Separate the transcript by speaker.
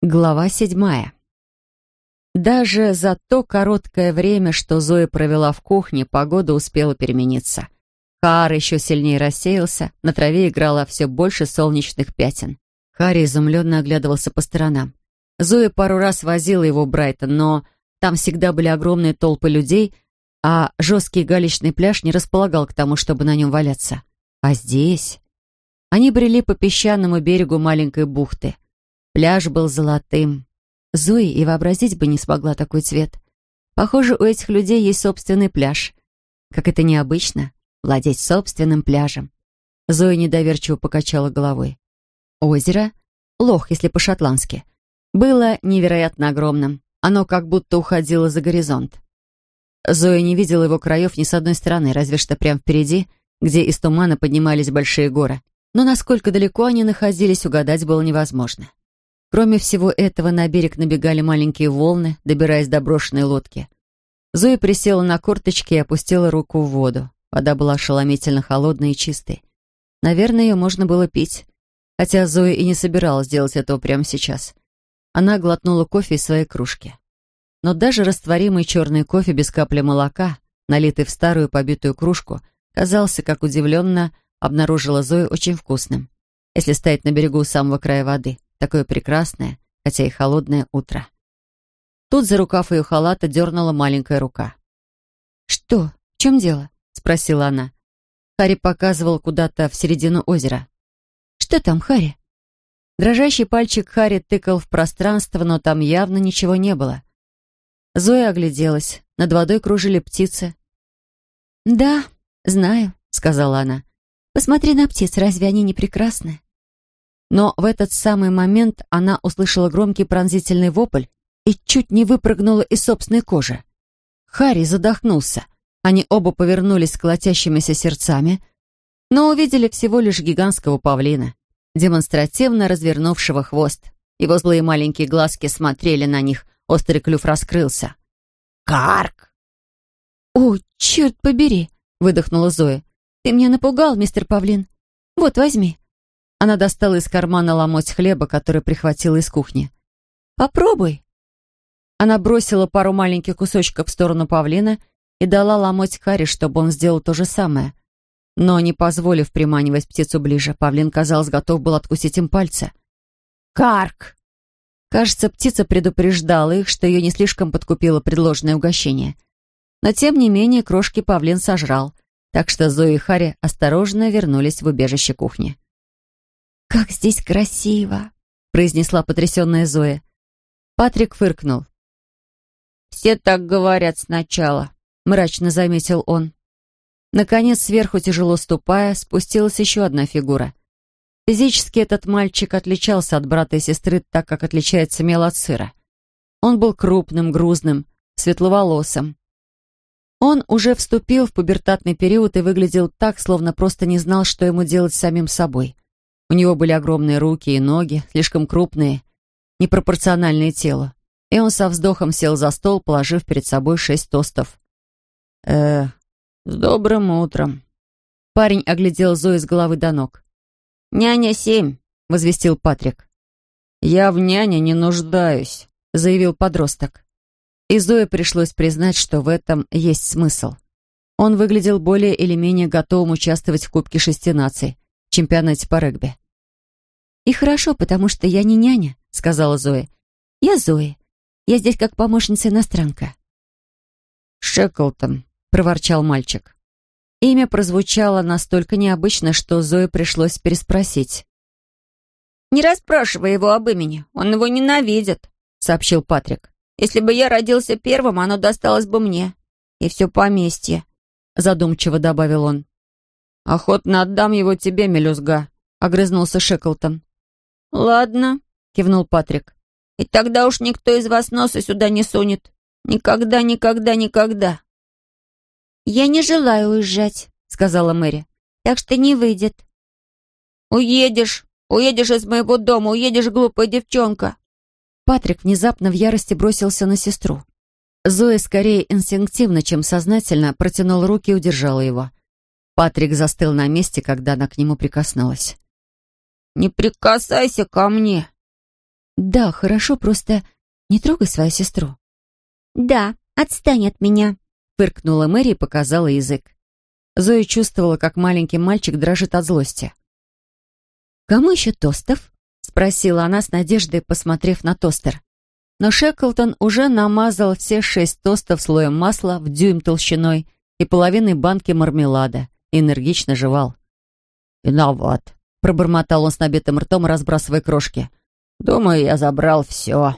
Speaker 1: Глава седьмая. Даже за то короткое время, что Зоя провела в кухне, погода успела перемениться. Хар еще сильнее рассеялся, на траве играло все больше солнечных пятен. Харри изумленно оглядывался по сторонам. Зоя пару раз возила его в Брайтон, но там всегда были огромные толпы людей, а жесткий галечный пляж не располагал к тому, чтобы на нем валяться. А здесь... Они брели по песчаному берегу маленькой бухты — Пляж был золотым. Зои и вообразить бы не смогла такой цвет. Похоже, у этих людей есть собственный пляж. Как это необычно, владеть собственным пляжем. Зоя недоверчиво покачала головой. Озеро, лох, если по-шотландски, было невероятно огромным. Оно как будто уходило за горизонт. Зоя не видела его краев ни с одной стороны, разве что прямо впереди, где из тумана поднимались большие горы. Но насколько далеко они находились, угадать было невозможно. Кроме всего этого, на берег набегали маленькие волны, добираясь до брошенной лодки. Зоя присела на корточки и опустила руку в воду. Вода была ошеломительно холодной и чистой. Наверное, ее можно было пить. Хотя Зоя и не собиралась делать этого прямо сейчас. Она глотнула кофе из своей кружки. Но даже растворимый черный кофе без капли молока, налитый в старую побитую кружку, казался, как удивленно обнаружила Зоя, очень вкусным, если стоять на берегу у самого края воды такое прекрасное, хотя и холодное утро. Тут за рукав ее халата дернула маленькая рука. «Что? В чем дело?» — спросила она. Харри показывал куда-то в середину озера. «Что там, Харри?» Дрожащий пальчик Харри тыкал в пространство, но там явно ничего не было. Зоя огляделась. Над водой кружили птицы. «Да, знаю», — сказала она. «Посмотри на птиц, разве они не прекрасны?» Но в этот самый момент она услышала громкий пронзительный вопль и чуть не выпрыгнула из собственной кожи. Харри задохнулся. Они оба повернулись с колотящимися сердцами, но увидели всего лишь гигантского павлина, демонстративно развернувшего хвост. Его злые маленькие глазки смотрели на них, острый клюв раскрылся. «Карк!» «О, черт побери!» — выдохнула Зоя. «Ты меня напугал, мистер Павлин. Вот, возьми». Она достала из кармана ломоть хлеба, который прихватила из кухни. «Попробуй». Она бросила пару маленьких кусочков в сторону павлина и дала ломоть Харри, чтобы он сделал то же самое. Но, не позволив приманивать птицу ближе, павлин, казалось, готов был откусить им пальцы. «Карк!» Кажется, птица предупреждала их, что ее не слишком подкупило предложенное угощение. Но, тем не менее, крошки павлин сожрал, так что Зои и Харри осторожно вернулись в убежище кухни. «Как здесь красиво!» — произнесла потрясенная Зоя. Патрик фыркнул. «Все так говорят сначала», — мрачно заметил он. Наконец, сверху, тяжело ступая, спустилась еще одна фигура. Физически этот мальчик отличался от брата и сестры так, как отличается мел от сыра. Он был крупным, грузным, светловолосым. Он уже вступил в пубертатный период и выглядел так, словно просто не знал, что ему делать с самим собой. У него были огромные руки и ноги, слишком крупные, непропорциональные телу. И он со вздохом сел за стол, положив перед собой шесть тостов. «Э, с добрым утром». Парень оглядел Зою с головы до ног. «Няня семь», — возвестил Патрик. «Я в няне не нуждаюсь», — заявил подросток. И Зое пришлось признать, что в этом есть смысл. Он выглядел более или менее готовым участвовать в Кубке шести наций, чемпионате по регби. «И хорошо, потому что я не няня», — сказала Зоя. «Я Зоя. Я здесь как помощница-иностранка».
Speaker 2: «Шеклтон», — проворчал мальчик.
Speaker 1: Имя прозвучало настолько необычно, что Зое пришлось переспросить.
Speaker 3: «Не расспрашивай его об имени, он его ненавидит», — сообщил Патрик. «Если бы я родился первым, оно досталось бы мне. И все поместье», — задумчиво добавил он.
Speaker 2: «Охотно отдам его тебе, мелюзга», — огрызнулся Шеклтон.
Speaker 3: «Ладно», — кивнул Патрик. «И тогда уж никто из вас носа сюда не сунет. Никогда, никогда, никогда».
Speaker 4: «Я не желаю уезжать», — сказала Мэри. «Так что не выйдет».
Speaker 3: «Уедешь, уедешь из моего дома, уедешь, глупая девчонка».
Speaker 1: Патрик внезапно в ярости бросился на сестру. Зоя скорее инстинктивно, чем сознательно, протянула руки и удержала его. Патрик застыл на месте, когда она к нему прикоснулась.
Speaker 3: «Не прикасайся ко мне!»
Speaker 4: «Да, хорошо, просто не трогай свою сестру».
Speaker 3: «Да, отстань от меня», —
Speaker 1: фыркнула Мэри и показала язык. Зоя чувствовала, как маленький мальчик дрожит от злости.
Speaker 4: «Кому еще тостов?»
Speaker 1: — спросила она с надеждой, посмотрев на тостер. Но Шеклтон уже намазал все шесть тостов слоем масла в дюйм толщиной и половиной банки мармелада и энергично жевал.
Speaker 2: «Виноват», — пробормотал он с набитым ртом, разбрасывая крошки. «Думаю, я забрал все».